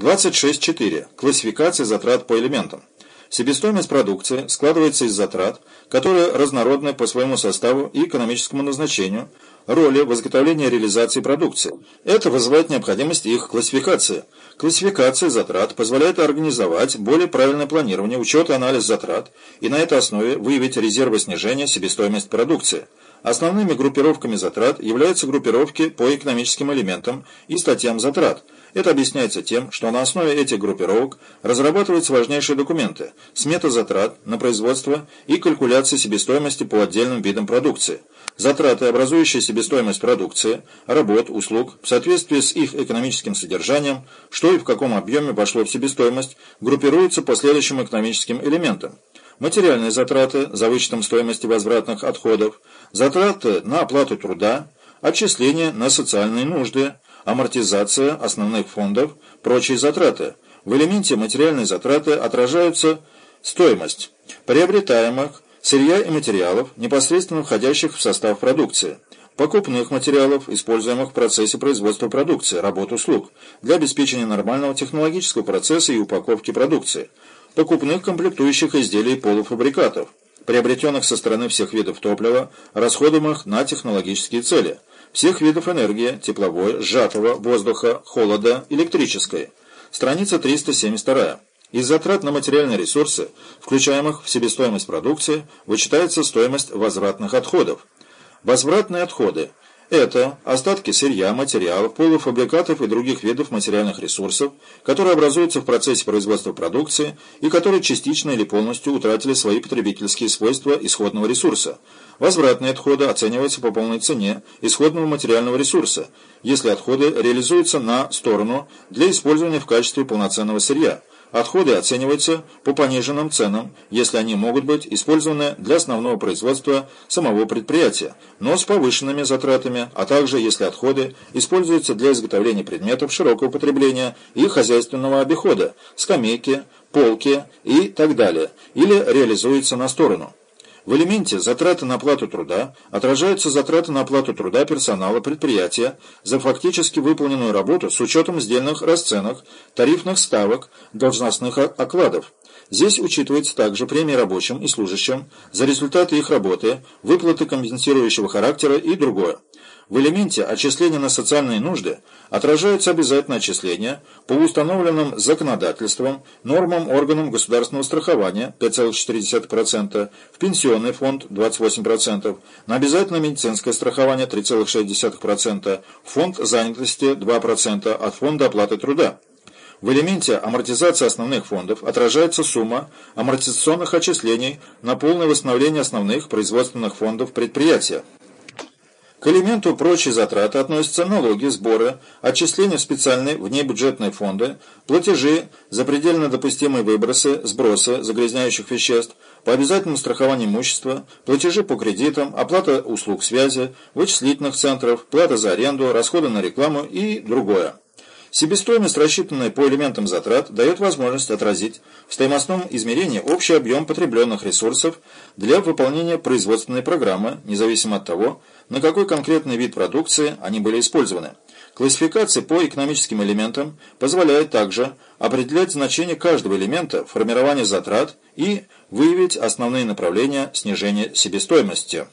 26.4. Классификация затрат по элементам. Себестоимость продукции складывается из затрат, которые разнородны по своему составу и экономическому назначению, роли в изготовлении и реализации продукции. Это вызывает необходимость их классификации. Классификация затрат позволяет организовать более правильное планирование, учет и анализ затрат и на этой основе выявить резервы снижения себестоимости продукции. Основными группировками затрат являются группировки по экономическим элементам и статьям затрат. Это объясняется тем, что на основе этих группировок разрабатываются важнейшие документы – смета затрат на производство и калькуляция себестоимости по отдельным видам продукции. Затраты, образующие себестоимость продукции, работ, услуг, в соответствии с их экономическим содержанием, что и в каком объеме вошло в себестоимость, группируются по следующим экономическим элементам. Материальные затраты за вычетом стоимости возвратных отходов, затраты на оплату труда, отчисления на социальные нужды, амортизация основных фондов, прочие затраты. В элементе материальные затраты отражаются стоимость приобретаемых, сырья и материалов, непосредственно входящих в состав продукции, покупных материалов, используемых в процессе производства продукции, работ услуг, для обеспечения нормального технологического процесса и упаковки продукции, покупных комплектующих изделий и полуфабрикатов, приобретенных со стороны всех видов топлива, расходуемых на технологические цели, всех видов энергии, тепловой, сжатого, воздуха, холода, электрической. Страница 372. Из затрат на материальные ресурсы, включаемых в себестоимость продукции, вычитается стоимость возвратных отходов. Возвратные отходы – это остатки сырья, материалов, полуфабрикатов и других видов материальных ресурсов, которые образуются в процессе производства продукции и которые частично или полностью утратили свои потребительские свойства исходного ресурса. Возвратные отходы оцениваются по полной цене исходного материального ресурса, если отходы реализуются на сторону для использования в качестве полноценного сырья. Отходы оцениваются по пониженным ценам, если они могут быть использованы для основного производства самого предприятия, но с повышенными затратами, а также если отходы используются для изготовления предметов широкого потребления и хозяйственного обихода, скамейки, полки и так далее, или реализуются на сторону. В элементе «Затраты на оплату труда» отражаются затраты на оплату труда персонала предприятия за фактически выполненную работу с учетом сдельных расценок, тарифных ставок, должностных окладов. Здесь учитывается также премии рабочим и служащим за результаты их работы, выплаты компенсирующего характера и другое. В элементе отчисления на социальные нужды отражаются обязательные отчисления по установленным законодательством, нормам органам государственного страхования 5,4%, в пенсионный фонд 28%, на обязательное медицинское страхование 3,6%, фонд занятости 2% от фонда оплаты труда. В элементе амортизации основных фондов отражается сумма амортизационных отчислений на полное восстановление основных производственных фондов предприятия. К элементу прочие затраты относятся налоги, сборы, отчисления в специальные внебюджетные фонды, платежи за предельно допустимые выбросы, сбросы загрязняющих веществ, по обязательному страхованию имущества, платежи по кредитам, оплата услуг связи, вычислительных центров, плата за аренду, расходы на рекламу и другое. Себестоимость, рассчитанная по элементам затрат, дает возможность отразить в стоимостном измерении общий объем потребленных ресурсов для выполнения производственной программы, независимо от того, на какой конкретный вид продукции они были использованы. Классификация по экономическим элементам позволяет также определять значение каждого элемента формирования затрат и выявить основные направления снижения себестоимости.